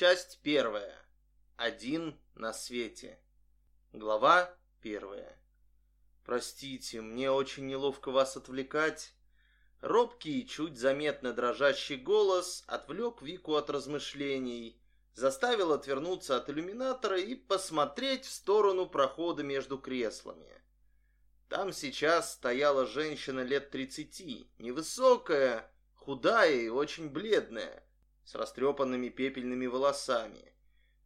Часть первая. Один на свете. Глава первая. Простите, мне очень неловко вас отвлекать. Робкий, чуть заметно дрожащий голос отвлек Вику от размышлений, заставил отвернуться от иллюминатора и посмотреть в сторону прохода между креслами. Там сейчас стояла женщина лет тридцати, невысокая, худая и очень бледная, с растрепанными пепельными волосами.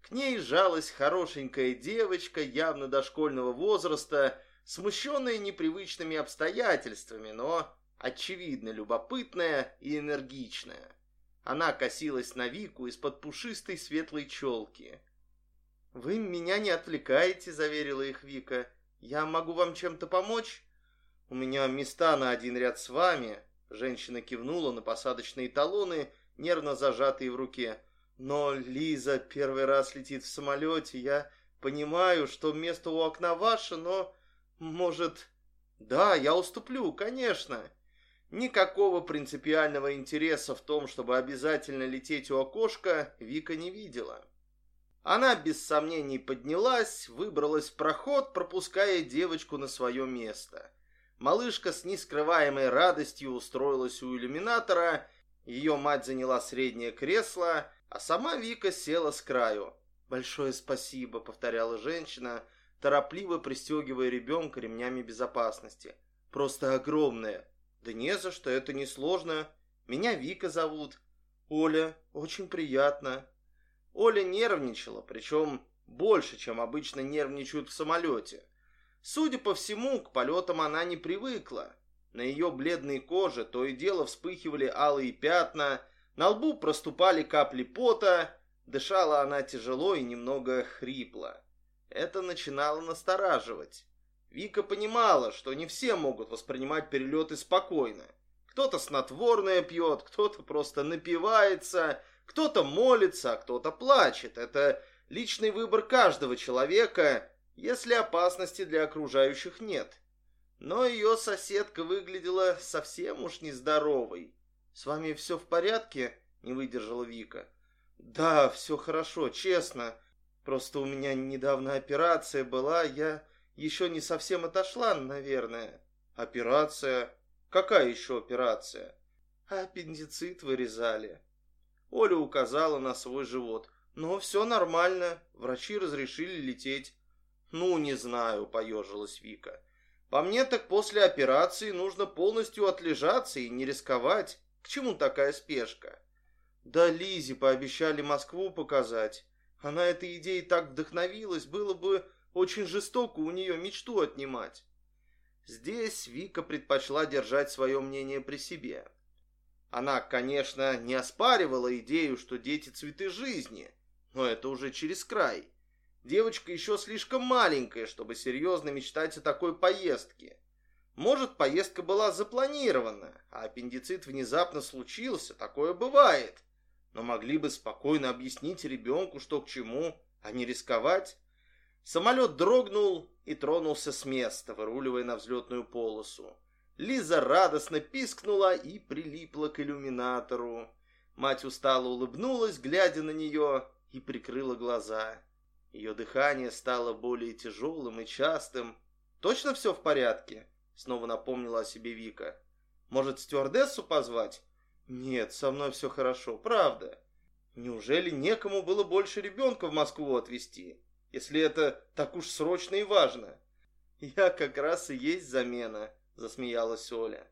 К ней жалась хорошенькая девочка, явно дошкольного возраста, смущенная непривычными обстоятельствами, но, очевидно, любопытная и энергичная. Она косилась на Вику из-под пушистой светлой челки. «Вы меня не отвлекаете», — заверила их Вика. «Я могу вам чем-то помочь?» «У меня места на один ряд с вами», — женщина кивнула на посадочные талоны, нервно зажатые в руке. «Но Лиза первый раз летит в самолете. Я понимаю, что место у окна ваше, но, может...» «Да, я уступлю, конечно». Никакого принципиального интереса в том, чтобы обязательно лететь у окошка, Вика не видела. Она без сомнений поднялась, выбралась в проход, пропуская девочку на свое место. Малышка с нескрываемой радостью устроилась у иллюминатора, ее мать заняла среднее кресло, а сама Вика села с краю. «Большое спасибо», — повторяла женщина, торопливо пристегивая ребенка ремнями безопасности. «Просто огромное». «Да не за что, это несложно. Меня Вика зовут». «Оля, очень приятно». Оля нервничала, причем больше, чем обычно нервничают в самолете. Судя по всему, к полетам она не привыкла. На ее бледной коже то и дело вспыхивали алые пятна, на лбу проступали капли пота, дышала она тяжело и немного хрипло. Это начинало настораживать. Вика понимала, что не все могут воспринимать перелеты спокойно. Кто-то снотворное пьет, кто-то просто напивается – кто-то молится, а кто-то плачет. Это личный выбор каждого человека, если опасности для окружающих нет. Но ее соседка выглядела совсем уж нездоровой. «С вами все в порядке?» — не выдержала Вика. «Да, все хорошо, честно. Просто у меня недавно операция была, я еще не совсем отошла, наверное». «Операция? Какая еще операция?» «Аппендицит вырезали». Оля указала на свой живот. «Но все нормально, врачи разрешили лететь». «Ну, не знаю», — поежилась Вика. «По мне так после операции нужно полностью отлежаться и не рисковать. К чему такая спешка?» «Да Лизе пообещали Москву показать. Она этой идеей так вдохновилась, было бы очень жестоко у нее мечту отнимать». Здесь Вика предпочла держать свое мнение при себе. Она, конечно, не оспаривала идею, что дети цветы жизни, но это уже через край. Девочка еще слишком маленькая, чтобы серьезно мечтать о такой поездке. Может, поездка была запланирована, а аппендицит внезапно случился, такое бывает. Но могли бы спокойно объяснить ребенку, что к чему, а не рисковать. Самолет дрогнул и тронулся с места, выруливая на взлетную полосу. Лиза радостно пискнула и прилипла к иллюминатору. Мать устало улыбнулась, глядя на нее, и прикрыла глаза. Ее дыхание стало более тяжелым и частым. «Точно все в порядке?» — снова напомнила о себе Вика. «Может, стюардессу позвать?» «Нет, со мной все хорошо, правда. Неужели некому было больше ребенка в Москву отвезти, если это так уж срочно и важно?» «Я как раз и есть замена», засмеялась Оля.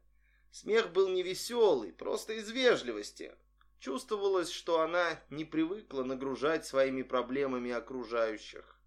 Смех был невеселый, просто из вежливости. Чувствовалось, что она не привыкла нагружать своими проблемами окружающих.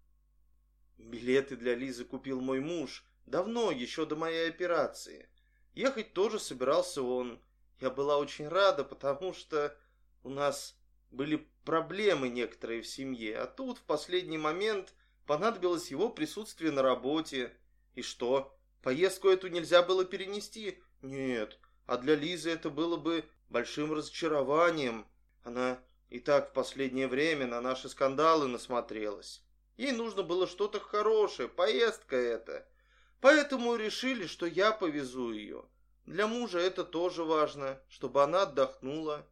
Билеты для Лизы купил мой муж, давно, еще до моей операции. Ехать тоже собирался он. Я была очень рада, потому что у нас были проблемы некоторые в семье, а тут в последний момент понадобилось его присутствие на работе. И что? Поездку эту нельзя было перенести? Нет. А для Лизы это было бы большим разочарованием. Она и так в последнее время на наши скандалы насмотрелась. Ей нужно было что-то хорошее, поездка эта. Поэтому решили, что я повезу ее. Для мужа это тоже важно, чтобы она отдохнула.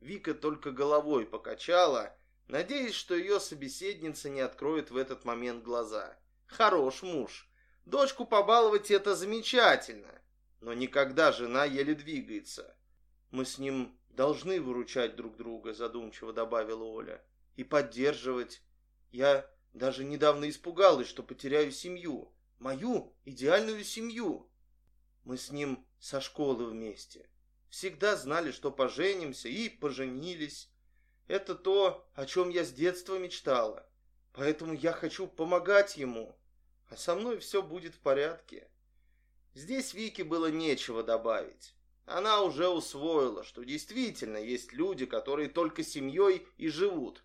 Вика только головой покачала, надеясь, что ее собеседница не откроет в этот момент глаза. Хорош муж. Дочку побаловать это замечательно. Но никогда жена еле двигается. Мы с ним должны выручать друг друга, задумчиво добавила Оля. И поддерживать. Я даже недавно испугалась, что потеряю семью. Мою идеальную семью. Мы с ним со школы вместе. Всегда знали, что поженимся, и поженились. Это то, о чем я с детства мечтала. Поэтому я хочу помогать ему. А со мной все будет в порядке. Здесь Вике было нечего добавить. Она уже усвоила, что действительно есть люди, которые только семьей и живут.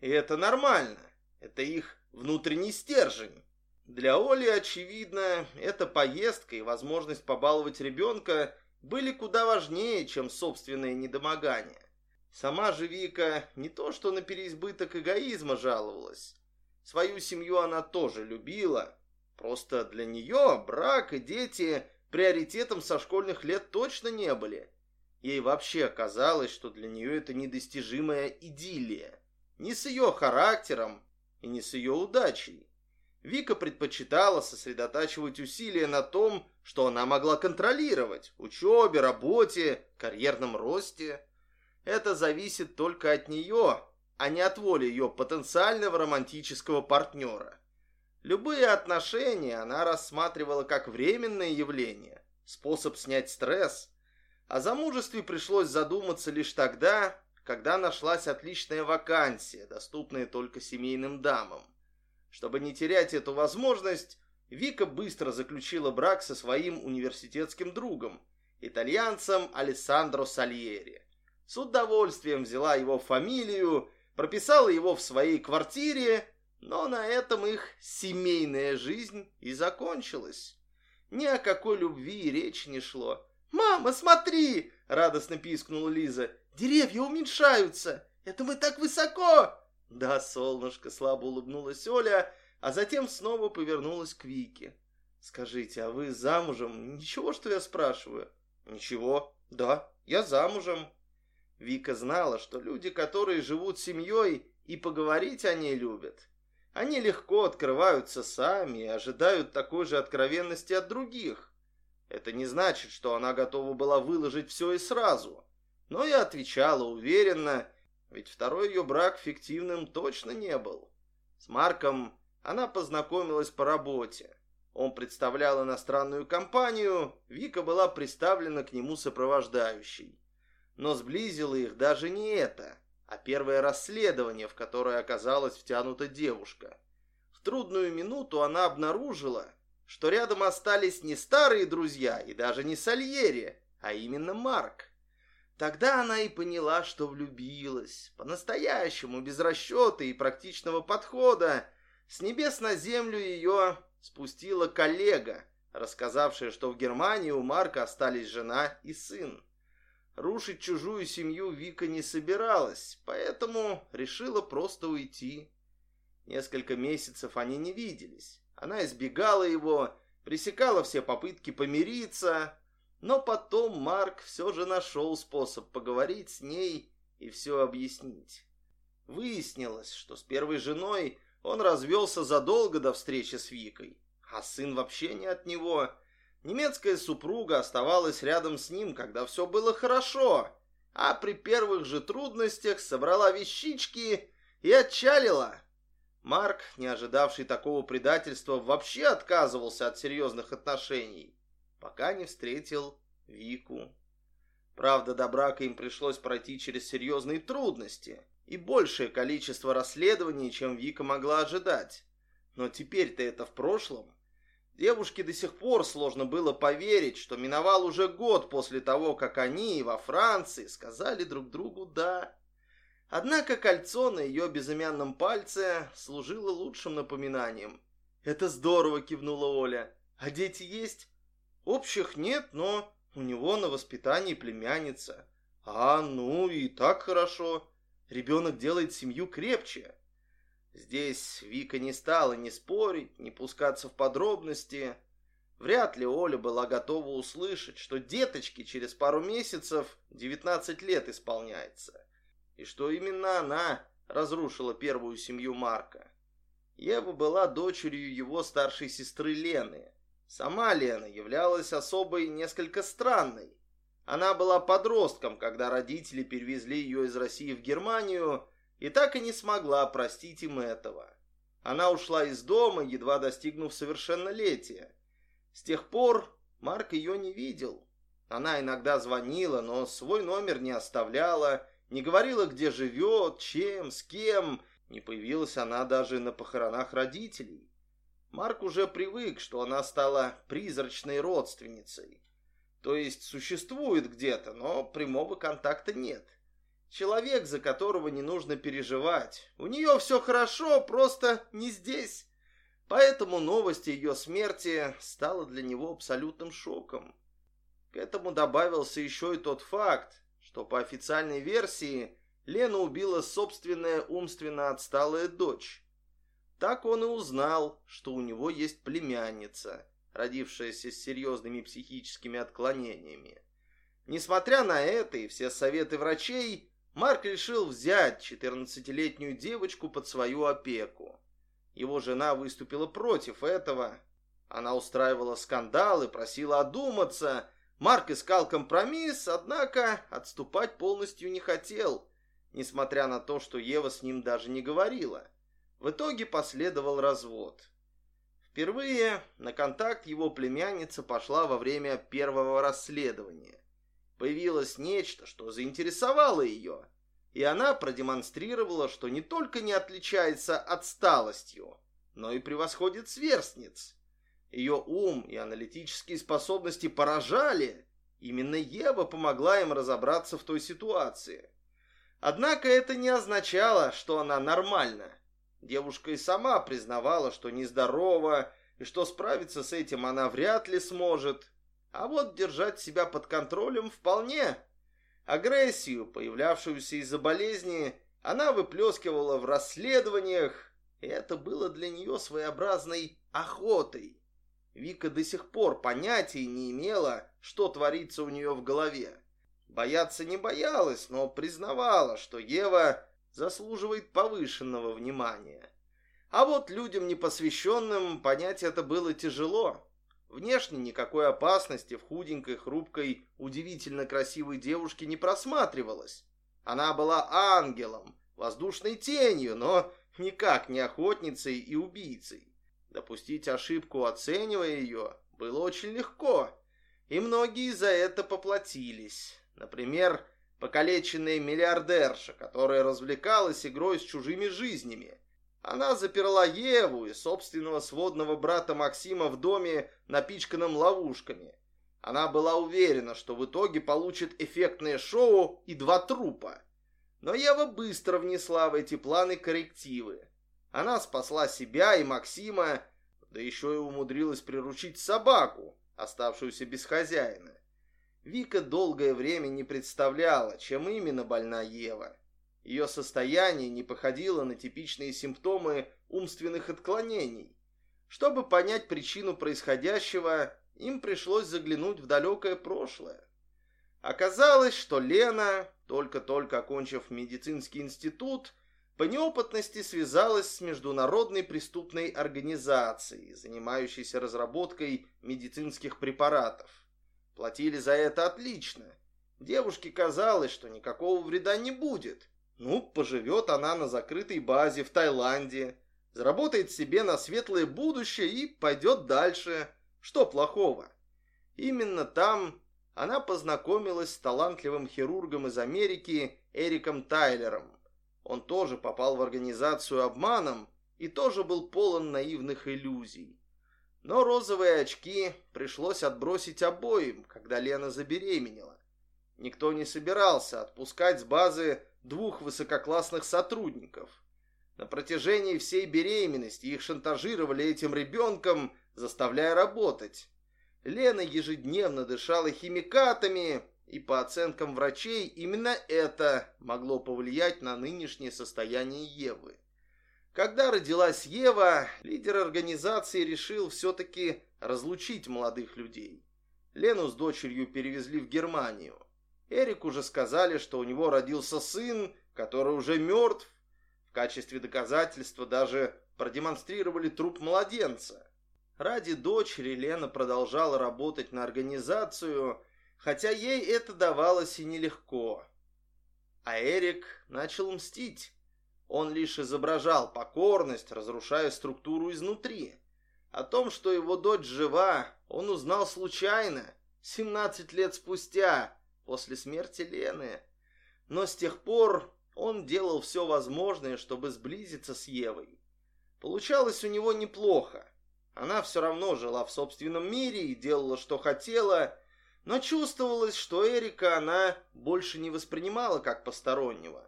И это нормально. Это их внутренний стержень. Для Оли, очевидно, эта поездка и возможность побаловать ребенка были куда важнее, чем собственное недомогание. Сама же Вика не то что на переизбыток эгоизма жаловалась. Свою семью она тоже любила. Просто для нее брак и дети приоритетом со школьных лет точно не были. Ей вообще казалось, что для нее это недостижимая идиллия. Не с ее характером и не с ее удачей. Вика предпочитала сосредотачивать усилия на том, что она могла контролировать – учебе, работе, карьерном росте. Это зависит только от нее, а не от воли ее потенциального романтического партнера. Любые отношения она рассматривала как временное явление, способ снять стресс. О замужестве пришлось задуматься лишь тогда, когда нашлась отличная вакансия, доступная только семейным дамам. Чтобы не терять эту возможность, Вика быстро заключила брак со своим университетским другом, итальянцем Алессандро Сальери. С удовольствием взяла его фамилию, прописала его в своей квартире, но на этом их семейная жизнь и закончилась. Ни о какой любви и речи не шло. «Мама, смотри!» — радостно пискнула Лиза. «Деревья уменьшаются! Это мы так высоко!» «Да, солнышко», — слабо улыбнулась Оля, а затем снова повернулась к Вике. «Скажите, а вы замужем? Ничего, что я спрашиваю?» «Ничего. Да, я замужем». Вика знала, что люди, которые живут семьей и поговорить о ней любят, они легко открываются сами и ожидают такой же откровенности от других. Это не значит, что она готова была выложить все и сразу, но и отвечала уверенно ведь второй ее брак фиктивным точно не был. С Марком она познакомилась по работе. Он представлял иностранную компанию, Вика была представлена к нему сопровождающей. Но сблизило их даже не это, а первое расследование, в которое оказалась втянута девушка. В трудную минуту она обнаружила, что рядом остались не старые друзья и даже не Сальери, а именно Марк. Тогда она и поняла, что влюбилась. По-настоящему, без расчета и практичного подхода. С небес на землю ее спустила коллега, рассказавшая, что в Германии у Марка остались жена и сын. Рушить чужую семью Вика не собиралась, поэтому решила просто уйти. Несколько месяцев они не виделись. Она избегала его, пресекала все попытки помириться, но потом Марк все же нашел способ поговорить с ней и все объяснить. Выяснилось, что с первой женой он развелся задолго до встречи с Викой, а сын вообще не от него. Немецкая супруга оставалась рядом с ним, когда все было хорошо, а при первых же трудностях собрала вещички и отчалила. Марк, не ожидавший такого предательства, вообще отказывался от серьезных отношений пока не встретил Вику. Правда, до брака им пришлось пройти через серьезные трудности и большее количество расследований, чем Вика могла ожидать. Но теперь-то это в прошлом. Девушке до сих пор сложно было поверить, что миновал уже год после того, как они во Франции сказали друг другу «да». Однако кольцо на ее безымянном пальце служило лучшим напоминанием. «Это здорово!» — кивнула Оля. «А дети есть?» Общих нет, но у него на воспитании племянница. А, ну и так хорошо. Ребенок делает семью крепче. Здесь Вика не стала ни спорить, ни пускаться в подробности. Вряд ли Оля была готова услышать, что деточке через пару месяцев 19 лет исполняется. И что именно она разрушила первую семью Марка. Ева была дочерью его старшей сестры Лены. Сама Лена являлась особой несколько странной. Она была подростком, когда родители перевезли ее из России в Германию, и так и не смогла простить им этого. Она ушла из дома, едва достигнув совершеннолетия. С тех пор Марк ее не видел. Она иногда звонила, но свой номер не оставляла, не говорила, где живет, чем, с кем. Не появилась она даже на похоронах родителей. Марк уже привык, что она стала призрачной родственницей. То есть существует где-то, но прямого контакта нет. Человек, за которого не нужно переживать. У нее все хорошо, просто не здесь. Поэтому новость ее смерти стала для него абсолютным шоком. К этому добавился еще и тот факт, что по официальной версии Лена убила собственная умственно отсталая дочь. Так он и узнал, что у него есть племянница, родившаяся с серьезными психическими отклонениями. Несмотря на это и все советы врачей, Марк решил взять 14-летнюю девочку под свою опеку. Его жена выступила против этого. Она устраивала скандалы, просила одуматься. Марк искал компромисс, однако отступать полностью не хотел, несмотря на то, что Ева с ним даже не говорила. В итоге последовал развод. Впервые на контакт его племянница пошла во время первого расследования. Появилось нечто, что заинтересовало ее, и она продемонстрировала, что не только не отличается отсталостью, но и превосходит сверстниц. Ее ум и аналитические способности поражали. Именно Ева помогла им разобраться в той ситуации. Однако это не означало, что она нормальна. Девушка и сама признавала, что нездорова, и что справиться с этим она вряд ли сможет. А вот держать себя под контролем вполне. Агрессию, появлявшуюся из-за болезни, она выплескивала в расследованиях, и это было для нее своеобразной охотой. Вика до сих пор понятия не имела, что творится у нее в голове. Бояться не боялась, но признавала, что Ева заслуживает повышенного внимания. А вот людям непосвященным понять это было тяжело. Внешне никакой опасности в худенькой, хрупкой, удивительно красивой девушке не просматривалось. Она была ангелом, воздушной тенью, но никак не охотницей и убийцей. Допустить ошибку, оценивая ее, было очень легко, и многие за это поплатились. Например, покалеченная миллиардерша, которая развлекалась игрой с чужими жизнями, она заперла Еву и собственного сводного брата Максима в доме, напичканном ловушками. Она была уверена, что в итоге получит эффектное шоу и два трупа. Но Ева быстро внесла в эти планы коррективы. Она спасла себя и Максима, да еще и умудрилась приручить собаку, оставшуюся без хозяина. Вика долгое время не представляла, чем именно больна Ева. Ее состояние не походило на типичные симптомы умственных отклонений. Чтобы понять причину происходящего, им пришлось заглянуть в далекое прошлое. Оказалось, что Лена, только-только окончив медицинский институт, по неопытности связалась с международной преступной организацией, занимающейся разработкой медицинских препаратов. Платили за это отлично. Девушке казалось, что никакого вреда не будет, ну, поживет она на закрытой базе в Таиланде, заработает себе на светлое будущее и пойдет дальше. Что плохого? Именно там она познакомилась с талантливым хирургом из Америки Эриком Тайлером. Он тоже попал в организацию обманом и тоже был полон наивных иллюзий. Но розовые очки пришлось отбросить обоим, когда Лена забеременела. Никто не собирался отпускать с базы двух высококлассных сотрудников. На протяжении всей беременности их шантажировали этим ребенком, заставляя работать. Лена ежедневно дышала химикатами, и по оценкам врачей именно это могло повлиять на нынешнее состояние Евы. Когда родилась Ева, лидер организации решил все-таки разлучить молодых людей. Лену с дочерью перевезли в Германию. Эрик уже сказали, что у него родился сын, который уже мертв. качестве доказательства даже продемонстрировали труп младенца. Ради дочери Лена продолжала работать на организацию, хотя ей это давалось и нелегко. А Эрик начал мстить. Он лишь изображал покорность, разрушая структуру изнутри. О том, что его дочь жива, он узнал случайно, 17 лет спустя, после смерти Лены. Но с тех пор он делал все возможное, чтобы сблизиться с Евой. Получалось у него неплохо. Она все равно жила в собственном мире и делала, что хотела, но чувствовалось, что Эрика она больше не воспринимала как постороннего.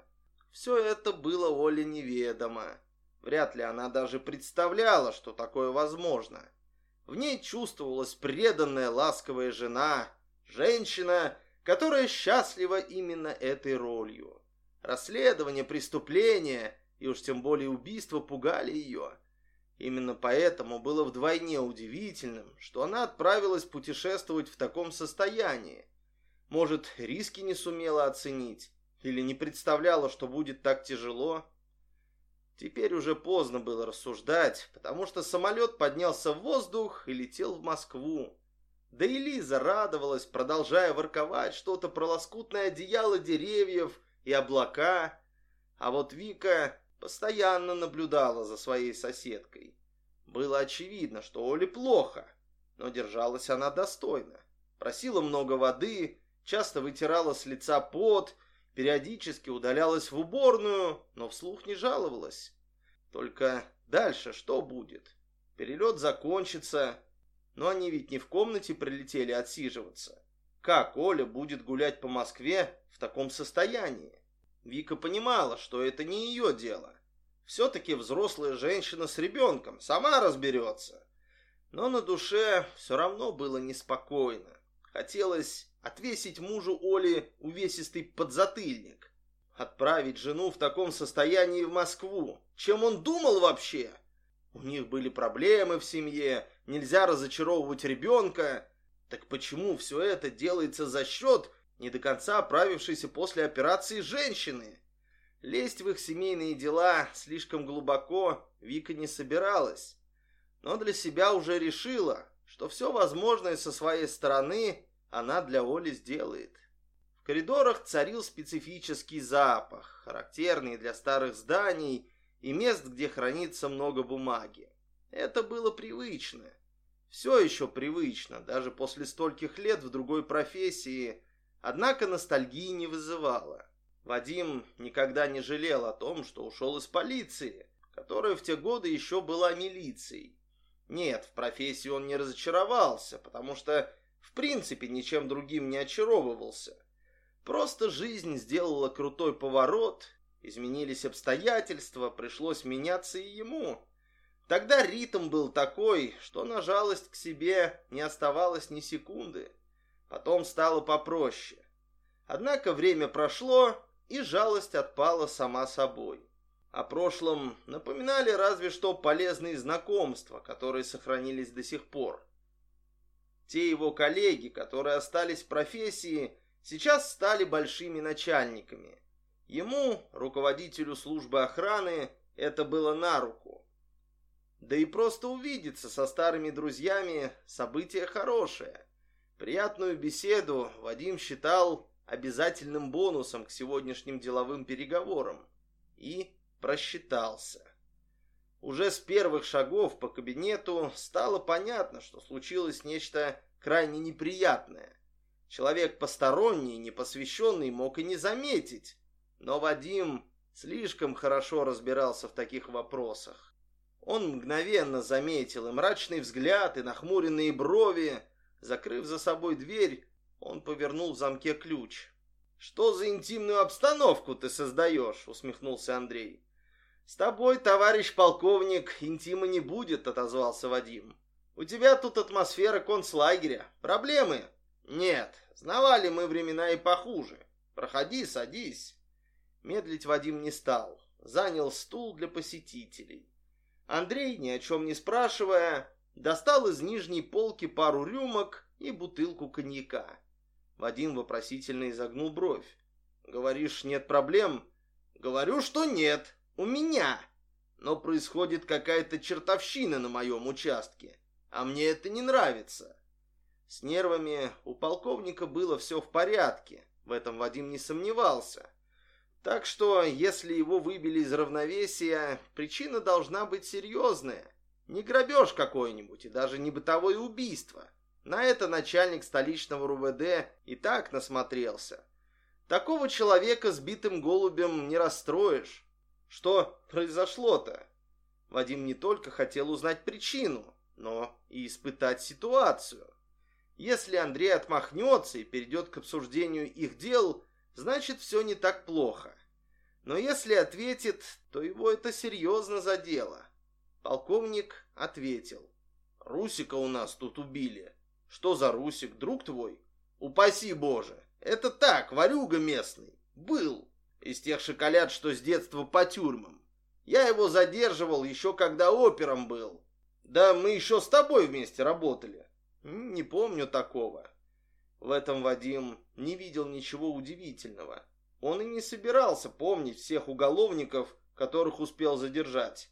Все это было Оле неведомо. Вряд ли она даже представляла, что такое возможно. В ней чувствовалась преданная ласковая жена, женщина, которая счастлива именно этой ролью. Расследование преступления и уж тем более убийства пугали ее. Именно поэтому было вдвойне удивительным, что она отправилась путешествовать в таком состоянии. Может, риски не сумела оценить или не представляла, что будет так тяжело. Теперь уже поздно было рассуждать, потому что самолет поднялся в воздух и летел в Москву. Да и Лиза радовалась, продолжая ворковать что-то про лоскутное одеяло деревьев и облака. А вот Вика постоянно наблюдала за своей соседкой. Было очевидно, что Оле плохо, но держалась она достойно. Просила много воды, часто вытирала с лица пот, периодически удалялась в уборную, но вслух не жаловалась. Только дальше что будет? Перелет закончится, но они ведь не в комнате прилетели отсиживаться. Как Оля будет гулять по Москве в таком состоянии? Вика понимала, что это не ее дело. Все-таки взрослая женщина с ребенком, сама разберется. Но на душе все равно было неспокойно. Хотелось отвесить мужу Оли увесистый подзатыльник. Отправить жену в таком состоянии в Москву. Чем он думал вообще? У них были проблемы в семье, нельзя разочаровывать ребенка. Так почему все это делается за счет не до конца оправившейся после операции женщины? Лезть в их семейные дела слишком глубоко Вика не собиралась, но для себя уже решила, что все возможное со своей стороны она для Оли сделает. В коридорах царил специфический запах, характерный для старых зданий и мест, где хранится много бумаги. Это было привычно. Все еще привычно, даже после стольких лет в другой профессии, однако ностальгии не вызывало. Вадим никогда не жалел о том, что ушел из полиции, которая в те годы еще была милицией. Нет, в профессии он не разочаровался, потому что в принципе ничем другим не очаровывался. Просто жизнь сделала крутой поворот, изменились обстоятельства, пришлось меняться и ему. Тогда ритм был такой, что на жалость к себе не оставалось ни секунды. Потом стало попроще. Однако время прошло, и жалость отпала сама собой. О прошлом напоминали разве что полезные знакомства, которые сохранились до сих пор. Те его коллеги, которые остались в профессии, сейчас стали большими начальниками. Ему, руководителю службы охраны, это было на руку. Да и просто увидеться со старыми друзьями – событие хорошее. Приятную беседу Вадим считал обязательным бонусом к сегодняшним деловым переговорам. И просчитался. Уже с первых шагов по кабинету стало понятно, что случилось нечто крайне неприятное. Человек посторонний, непосвященный мог и не заметить. Но Вадим слишком хорошо разбирался в таких вопросах. Он мгновенно заметил и мрачный взгляд, и нахмуренные брови. Закрыв за собой дверь, он повернул в замке ключ. «Что за интимную обстановку ты создаешь?» — усмехнулся Андрей. «С тобой, товарищ полковник, интима не будет», — отозвался Вадим. «У тебя тут атмосфера концлагеря. Проблемы?» «Нет, знавали мы времена и похуже. Проходи, садись». Медлить Вадим не стал. Занял стул для посетителей. Андрей, ни о чем не спрашивая, достал из нижней полки пару рюмок и бутылку коньяка. Вадим вопросительно изогнул бровь. «Говоришь, нет проблем?» «Говорю, что нет. у меня. Но происходит какая-то чертовщина на моем участке, а мне это не нравится. С нервами у полковника было все в порядке, в этом Вадим не сомневался. Так что, если его выбили из равновесия, причина должна быть серьезная. Не грабеж какой-нибудь и даже не бытовое убийство. На это начальник столичного РУВД и так насмотрелся. Такого человека сбитым голубем не расстроишь. Что произошло-то? Вадим не только хотел узнать причину, но и испытать ситуацию. Если Андрей отмахнется и перейдет к обсуждению их дел, значит все не так плохо. Но если ответит, то его это серьезно задело. Полковник ответил. «Русика у нас тут убили. Что за Русик, друг твой? Упаси Боже! Это так, варюга местный. Был. Из тех шоколад, что с детства по тюрьмам. Я его задерживал еще когда опером был. Да мы еще с тобой вместе работали. Не помню такого. В этом Вадим не видел ничего удивительного. Он и не собирался помнить всех уголовников, которых успел задержать.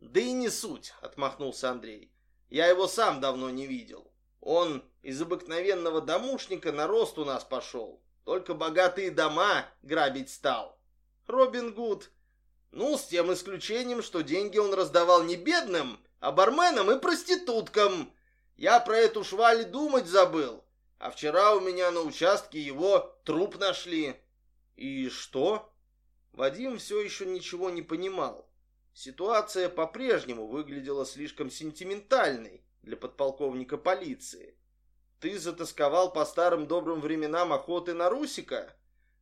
«Да и не суть», — отмахнулся Андрей. «Я его сам давно не видел. Он из обыкновенного домушника на рост у нас пошел. Только богатые дома грабить стал. Робин Гуд. Ну, с тем исключением, что деньги он раздавал не бедным, а барменам и проституткам. Я про эту шваль думать забыл. А вчера у меня на участке его труп нашли. И что? Вадим все еще ничего не понимал. Ситуация по-прежнему выглядела слишком сентиментальной для подполковника полиции. Ты затасковал по старым добрым временам охоты на Русика?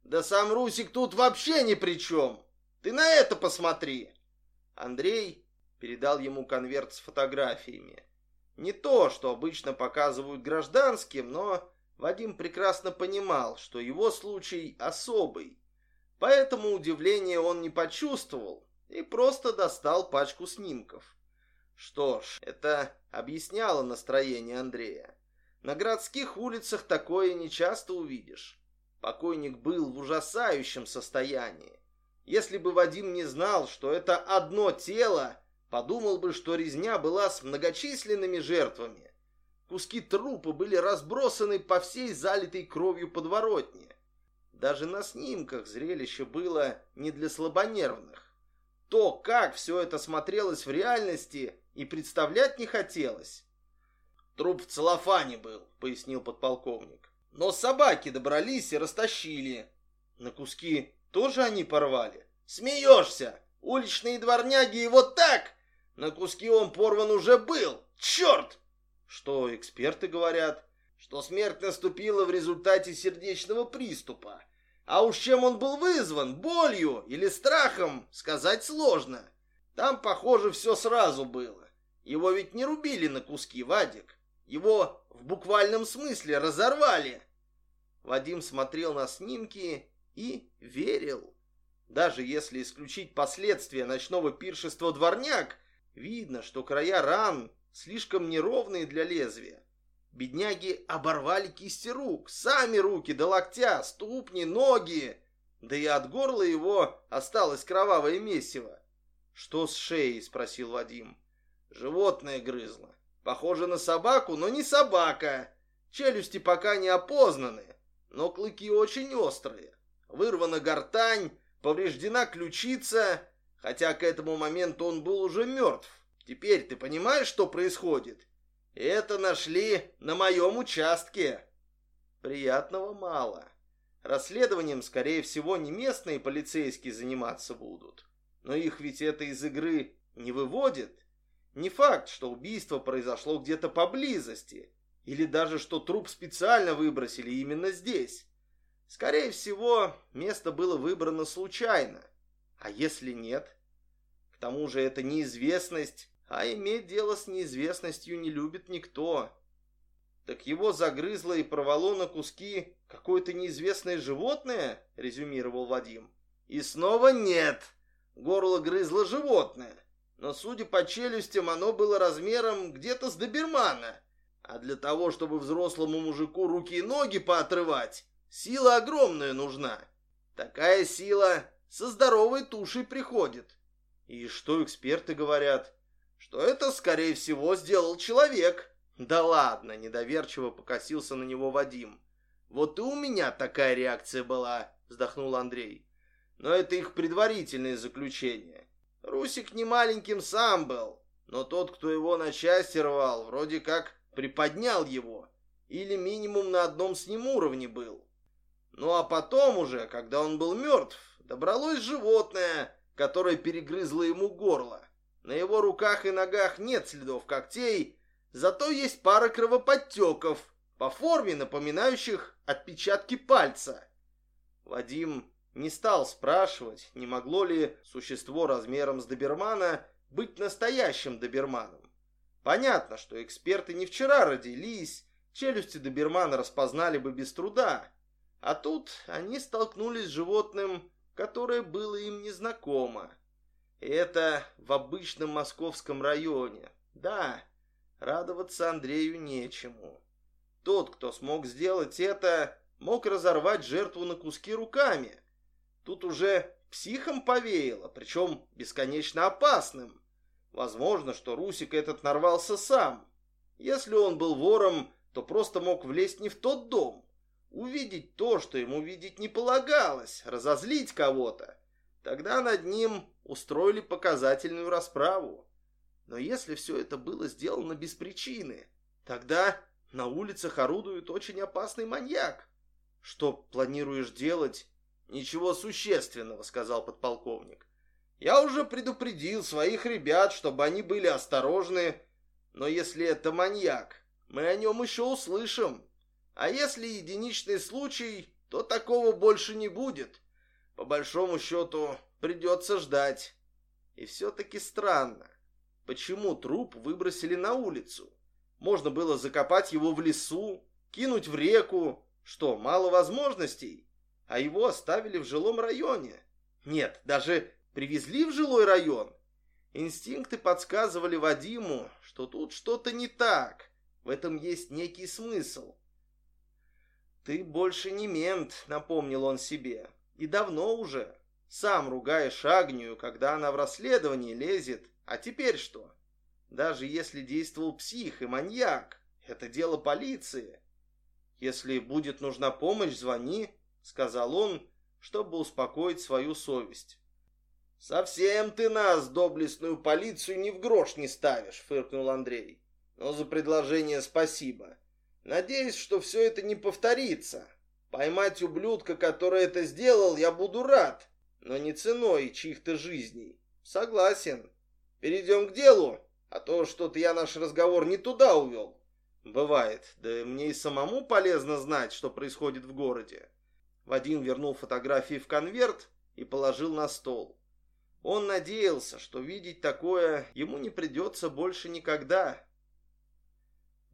Да сам Русик тут вообще ни при чем. Ты на это посмотри. Андрей передал ему конверт с фотографиями. Не то, что обычно показывают гражданским, но Вадим прекрасно понимал, что его случай особый. Поэтому удивления он не почувствовал и просто достал пачку снимков. Что ж, это объясняло настроение Андрея. На городских улицах такое не часто увидишь. Покойник был в ужасающем состоянии. Если бы Вадим не знал, что это одно тело, Подумал бы, что резня была с многочисленными жертвами. Куски трупа были разбросаны по всей залитой кровью подворотне. Даже на снимках зрелище было не для слабонервных. То, как все это смотрелось в реальности, и представлять не хотелось. «Труп в целлофане был», — пояснил подполковник. «Но собаки добрались и растащили. На куски тоже они порвали. Смеешься! Уличные дворняги его так на куски он порван уже был. Черт! Что эксперты говорят? Что смерть наступила в результате сердечного приступа. А уж чем он был вызван, болью или страхом, сказать сложно. Там, похоже, все сразу было. Его ведь не рубили на куски, Вадик. Его в буквальном смысле разорвали. Вадим смотрел на снимки и верил. Даже если исключить последствия ночного пиршества дворняк, Видно, что края ран слишком неровные для лезвия. Бедняги оборвали кисти рук, сами руки до локтя, ступни, ноги. Да и от горла его осталось кровавое месиво. «Что с шеей?» — спросил Вадим. «Животное грызло. Похоже на собаку, но не собака. Челюсти пока не опознаны, но клыки очень острые. Вырвана гортань, повреждена ключица, хотя к этому моменту он был уже мертв. Теперь ты понимаешь, что происходит? Это нашли на моем участке. Приятного мало. Расследованием, скорее всего, не местные полицейские заниматься будут. Но их ведь это из игры не выводит. Не факт, что убийство произошло где-то поблизости, или даже что труп специально выбросили именно здесь. Скорее всего, место было выбрано случайно. А если нет? К тому же это неизвестность, а иметь дело с неизвестностью не любит никто. Так его загрызло и порвало на куски какое-то неизвестное животное, резюмировал Вадим. И снова нет. Горло грызло животное. Но, судя по челюстям, оно было размером где-то с добермана. А для того, чтобы взрослому мужику руки и ноги поотрывать, сила огромная нужна. Такая сила со здоровой тушей приходит. И что эксперты говорят? Что это, скорее всего, сделал человек. Да ладно, недоверчиво покосился на него Вадим. Вот и у меня такая реакция была, вздохнул Андрей. Но это их предварительные заключения. Русик не маленьким сам был, но тот, кто его на части рвал, вроде как приподнял его. Или минимум на одном с ним уровне был. Ну а потом уже, когда он был мертв, добралось животное, которое перегрызло ему горло. На его руках и ногах нет следов когтей, зато есть пара кровоподтеков, по форме напоминающих отпечатки пальца. Вадим не стал спрашивать, не могло ли существо размером с добермана быть настоящим доберманом. Понятно, что эксперты не вчера родились, челюсти добермана распознали бы без труда, а тут они столкнулись с животным, которое было им незнакомо. И это в обычном московском районе. Да, радоваться Андрею нечему. Тот, кто смог сделать это, мог разорвать жертву на куски руками. Тут уже психом повеяло, причем бесконечно опасным. Возможно, что Русик этот нарвался сам. Если он был вором, то просто мог влезть не в тот дом увидеть то, что ему видеть не полагалось, разозлить кого-то. Тогда над ним устроили показательную расправу. Но если все это было сделано без причины, тогда на улицах орудует очень опасный маньяк. Что планируешь делать? Ничего существенного, сказал подполковник. Я уже предупредил своих ребят, чтобы они были осторожны. Но если это маньяк, мы о нем еще услышим. А если единичный случай, то такого больше не будет. По большому счету, придется ждать. И все-таки странно. Почему труп выбросили на улицу? Можно было закопать его в лесу, кинуть в реку. Что, мало возможностей? А его оставили в жилом районе. Нет, даже привезли в жилой район. Инстинкты подсказывали Вадиму, что тут что-то не так. В этом есть некий смысл. «Ты больше не мент», — напомнил он себе. «И давно уже. Сам ругаешь Агнию, когда она в расследовании лезет. А теперь что? Даже если действовал псих и маньяк, это дело полиции. Если будет нужна помощь, звони», — сказал он, чтобы успокоить свою совесть. «Совсем ты нас, доблестную полицию, ни в грош не ставишь», — фыркнул Андрей. «Но за предложение спасибо. Надеюсь, что все это не повторится. Поймать ублюдка, который это сделал, я буду рад, но не ценой чьих-то жизней. Согласен. Перейдем к делу, а то что-то я наш разговор не туда увел. Бывает, да мне и самому полезно знать, что происходит в городе. Вадим вернул фотографии в конверт и положил на стол. Он надеялся, что видеть такое ему не придется больше никогда.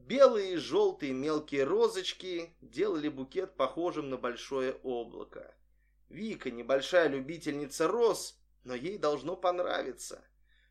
Белые и желтые мелкие розочки делали букет похожим на большое облако. Вика небольшая любительница роз, но ей должно понравиться.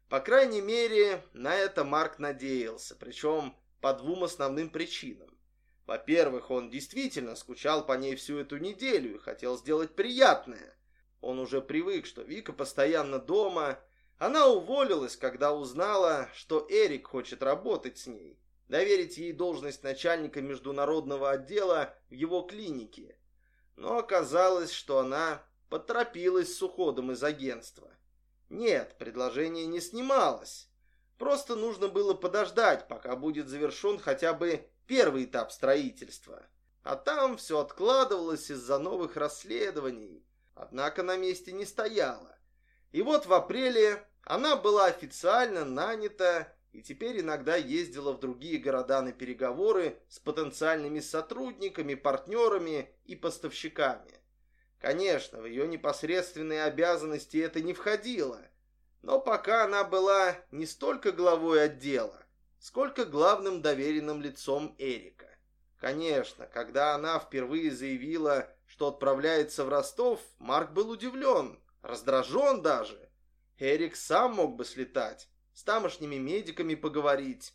По крайней мере, на это Марк надеялся, причем по двум основным причинам. Во-первых, он действительно скучал по ней всю эту неделю и хотел сделать приятное. Он уже привык, что Вика постоянно дома. Она уволилась, когда узнала, что Эрик хочет работать с ней доверить ей должность начальника международного отдела в его клинике. Но оказалось, что она поторопилась с уходом из агентства. Нет, предложение не снималось. Просто нужно было подождать, пока будет завершен хотя бы первый этап строительства. А там все откладывалось из-за новых расследований. Однако на месте не стояла. И вот в апреле она была официально нанята и теперь иногда ездила в другие города на переговоры с потенциальными сотрудниками, партнерами и поставщиками. Конечно, в ее непосредственные обязанности это не входило, но пока она была не столько главой отдела, сколько главным доверенным лицом Эрика. Конечно, когда она впервые заявила, что отправляется в Ростов, Марк был удивлен, раздражен даже. Эрик сам мог бы слетать, с тамошними медиками поговорить.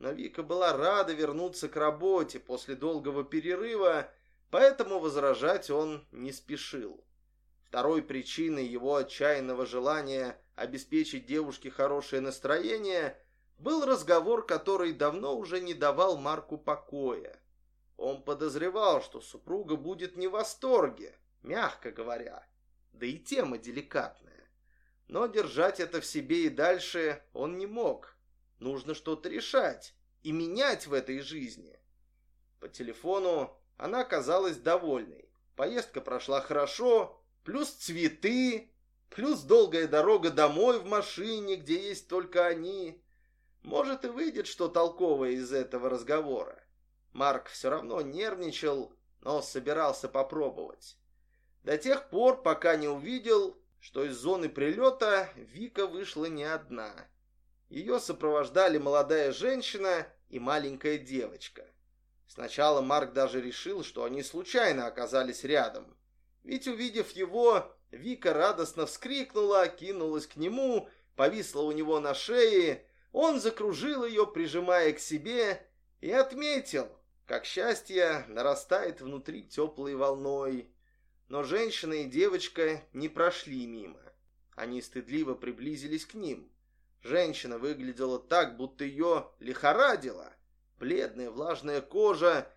Но Вика была рада вернуться к работе после долгого перерыва, поэтому возражать он не спешил. Второй причиной его отчаянного желания обеспечить девушке хорошее настроение был разговор, который давно уже не давал Марку покоя. Он подозревал, что супруга будет не в восторге, мягко говоря, да и тема деликатная. Но держать это в себе и дальше он не мог. Нужно что-то решать и менять в этой жизни. По телефону она казалась довольной. Поездка прошла хорошо, плюс цветы, плюс долгая дорога домой в машине, где есть только они. Может и выйдет что толковое из этого разговора. Марк все равно нервничал, но собирался попробовать. До тех пор, пока не увидел, что из зоны прилета Вика вышла не одна. Ее сопровождали молодая женщина и маленькая девочка. Сначала Марк даже решил, что они случайно оказались рядом. Ведь увидев его, Вика радостно вскрикнула, кинулась к нему, повисла у него на шее. Он закружил ее, прижимая к себе, и отметил, как счастье нарастает внутри теплой волной. Но женщина и девочка не прошли мимо. Они стыдливо приблизились к ним. Женщина выглядела так, будто ее лихорадило. Бледная влажная кожа,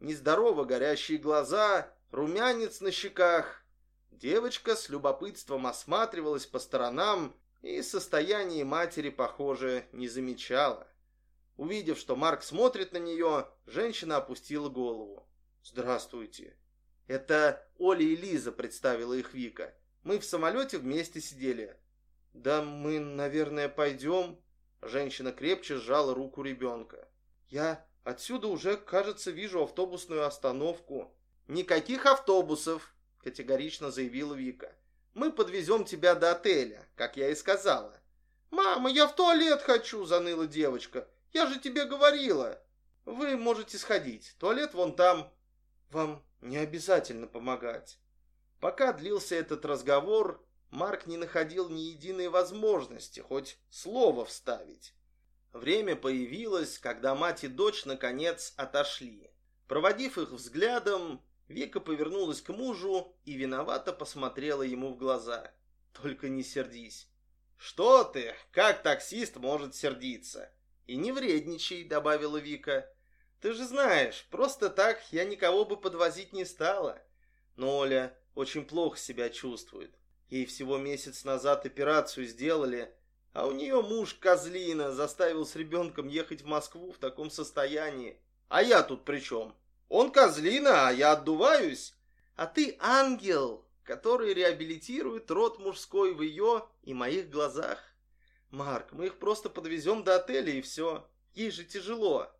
нездорово горящие глаза, румянец на щеках. Девочка с любопытством осматривалась по сторонам и состояние матери, похоже, не замечала. Увидев, что Марк смотрит на нее, женщина опустила голову. «Здравствуйте». «Это Оля и Лиза», — представила их Вика. «Мы в самолете вместе сидели». «Да мы, наверное, пойдем». Женщина крепче сжала руку ребенка. «Я отсюда уже, кажется, вижу автобусную остановку». «Никаких автобусов», — категорично заявила Вика. «Мы подвезем тебя до отеля, как я и сказала». «Мама, я в туалет хочу», — заныла девочка. «Я же тебе говорила». «Вы можете сходить. Туалет вон там». «Вам не обязательно помогать». Пока длился этот разговор, Марк не находил ни единой возможности хоть слово вставить. Время появилось, когда мать и дочь наконец отошли. Проводив их взглядом, Вика повернулась к мужу и виновато посмотрела ему в глаза. «Только не сердись». «Что ты? Как таксист может сердиться?» «И не вредничай», — добавила Вика. «Ты же знаешь, просто так я никого бы подвозить не стала». Но Оля очень плохо себя чувствует. Ей всего месяц назад операцию сделали, а у нее муж козлина заставил с ребенком ехать в Москву в таком состоянии. А я тут при чем? Он козлина, а я отдуваюсь. А ты ангел, который реабилитирует род мужской в ее и моих глазах. Марк, мы их просто подвезем до отеля и все. Ей же тяжело.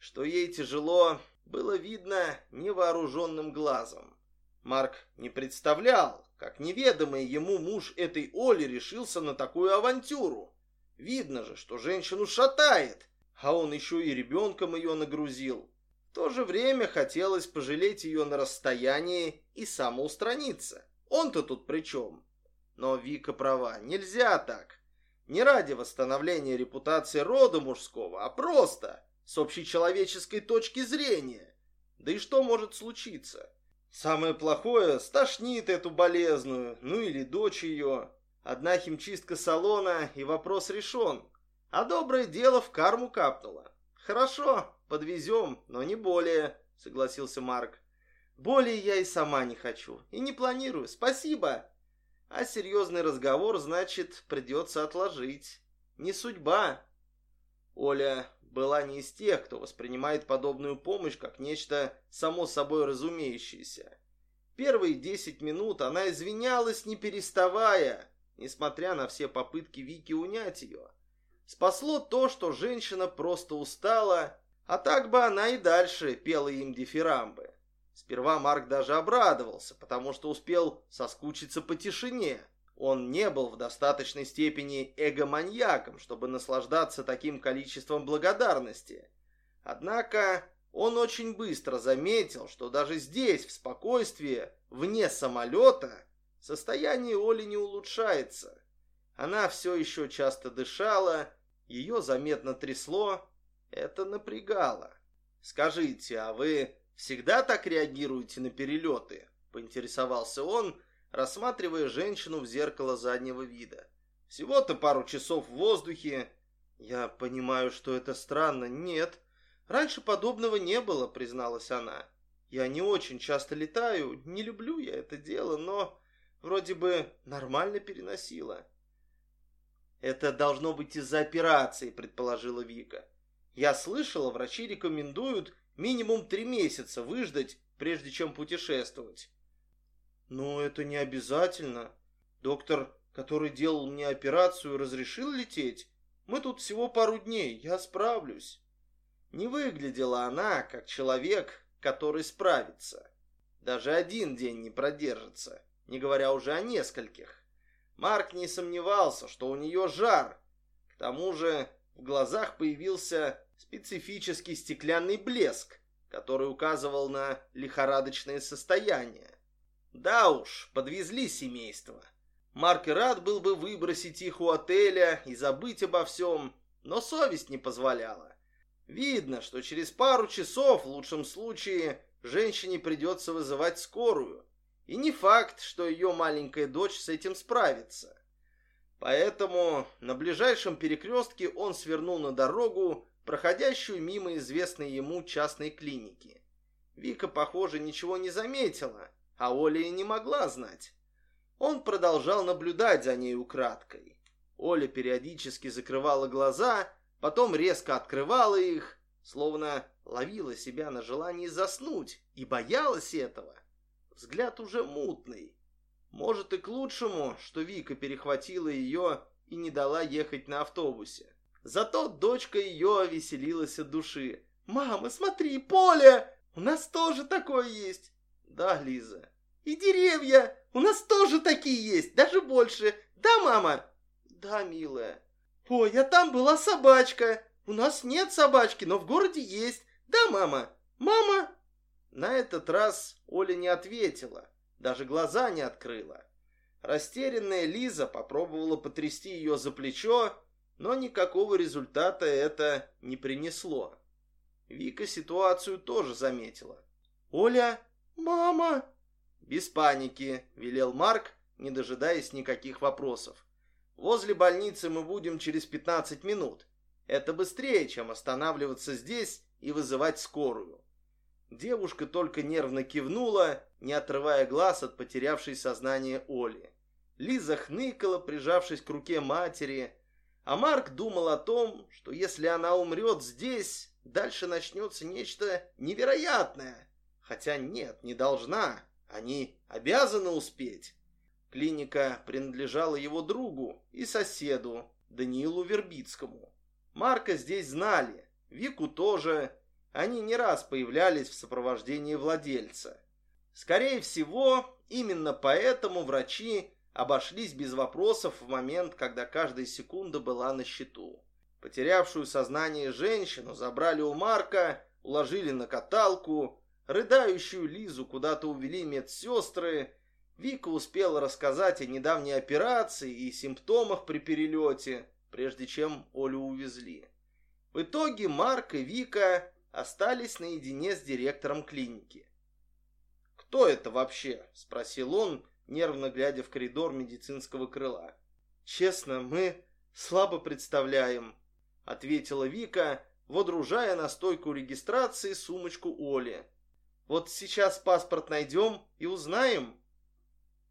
Что ей тяжело, было видно невооруженным глазом. Марк не представлял, как неведомый ему муж этой Оли решился на такую авантюру. Видно же, что женщину шатает, а он еще и ребенком ее нагрузил. В то же время хотелось пожалеть ее на расстоянии и самоустраниться. Он-то тут при чем? Но Вика права, нельзя так. Не ради восстановления репутации рода мужского, а просто с общечеловеческой точки зрения. Да и что может случиться? Самое плохое, стошнит эту болезную, ну или дочь ее. Одна химчистка салона, и вопрос решен. А доброе дело в карму капнуло. Хорошо, подвезем, но не более, согласился Марк. Более я и сама не хочу, и не планирую, спасибо. А серьезный разговор, значит, придется отложить. Не судьба. Оля была не из тех, кто воспринимает подобную помощь как нечто само собой разумеющееся. Первые десять минут она извинялась, не переставая, несмотря на все попытки Вики унять ее. Спасло то, что женщина просто устала, а так бы она и дальше пела им дифирамбы. Сперва Марк даже обрадовался, потому что успел соскучиться по тишине. Он не был в достаточной степени эгоманьяком, чтобы наслаждаться таким количеством благодарности. Однако он очень быстро заметил, что даже здесь, в спокойствии, вне самолета, состояние Оли не улучшается. Она все еще часто дышала, ее заметно трясло, это напрягало. «Скажите, а вы всегда так реагируете на перелеты?» — поинтересовался он, рассматривая женщину в зеркало заднего вида. Всего-то пару часов в воздухе. Я понимаю, что это странно. Нет, раньше подобного не было, призналась она. Я не очень часто летаю, не люблю я это дело, но вроде бы нормально переносила. Это должно быть из-за операции, предположила Вика. Я слышала, врачи рекомендуют минимум три месяца выждать, прежде чем путешествовать. Ну, это не обязательно. Доктор, который делал мне операцию, разрешил лететь. Мы тут всего пару дней, я справлюсь. Не выглядела она, как человек, который справится. Даже один день не продержится, не говоря уже о нескольких. Марк не сомневался, что у нее жар. К тому же в глазах появился специфический стеклянный блеск, который указывал на лихорадочное состояние. Да уж, подвезли семейство. Марк и рад был бы выбросить их у отеля и забыть обо всем, но совесть не позволяла. Видно, что через пару часов, в лучшем случае, женщине придется вызывать скорую. И не факт, что ее маленькая дочь с этим справится. Поэтому на ближайшем перекрестке он свернул на дорогу, проходящую мимо известной ему частной клиники. Вика, похоже, ничего не заметила, а Оля и не могла знать. Он продолжал наблюдать за ней украдкой. Оля периодически закрывала глаза, потом резко открывала их, словно ловила себя на желании заснуть и боялась этого. Взгляд уже мутный. Может и к лучшему, что Вика перехватила ее и не дала ехать на автобусе. Зато дочка ее веселилась от души. «Мама, смотри, поле! У нас тоже такое есть!» «Да, Лиза». «И деревья! У нас тоже такие есть, даже больше! Да, мама?» «Да, милая». «Ой, а там была собачка! У нас нет собачки, но в городе есть! Да, мама?» «Мама?» На этот раз Оля не ответила, даже глаза не открыла. Растерянная Лиза попробовала потрясти ее за плечо, но никакого результата это не принесло. Вика ситуацию тоже заметила. «Оля! Мама!» «Без паники», — велел Марк, не дожидаясь никаких вопросов. «Возле больницы мы будем через 15 минут. Это быстрее, чем останавливаться здесь и вызывать скорую». Девушка только нервно кивнула, не отрывая глаз от потерявшей сознание Оли. Лиза хныкала, прижавшись к руке матери, а Марк думал о том, что если она умрет здесь, дальше начнется нечто невероятное. Хотя нет, не должна. Они обязаны успеть. Клиника принадлежала его другу и соседу, Даниилу Вербицкому. Марка здесь знали, Вику тоже. Они не раз появлялись в сопровождении владельца. Скорее всего, именно поэтому врачи обошлись без вопросов в момент, когда каждая секунда была на счету. Потерявшую сознание женщину забрали у Марка, уложили на каталку, рыдающую Лизу куда-то увели медсестры. Вика успела рассказать о недавней операции и симптомах при перелете, прежде чем Олю увезли. В итоге Марк и Вика остались наедине с директором клиники. «Кто это вообще?» – спросил он, нервно глядя в коридор медицинского крыла. «Честно, мы слабо представляем», — ответила Вика, водружая на стойку регистрации сумочку Оли. «Вот сейчас паспорт найдем и узнаем».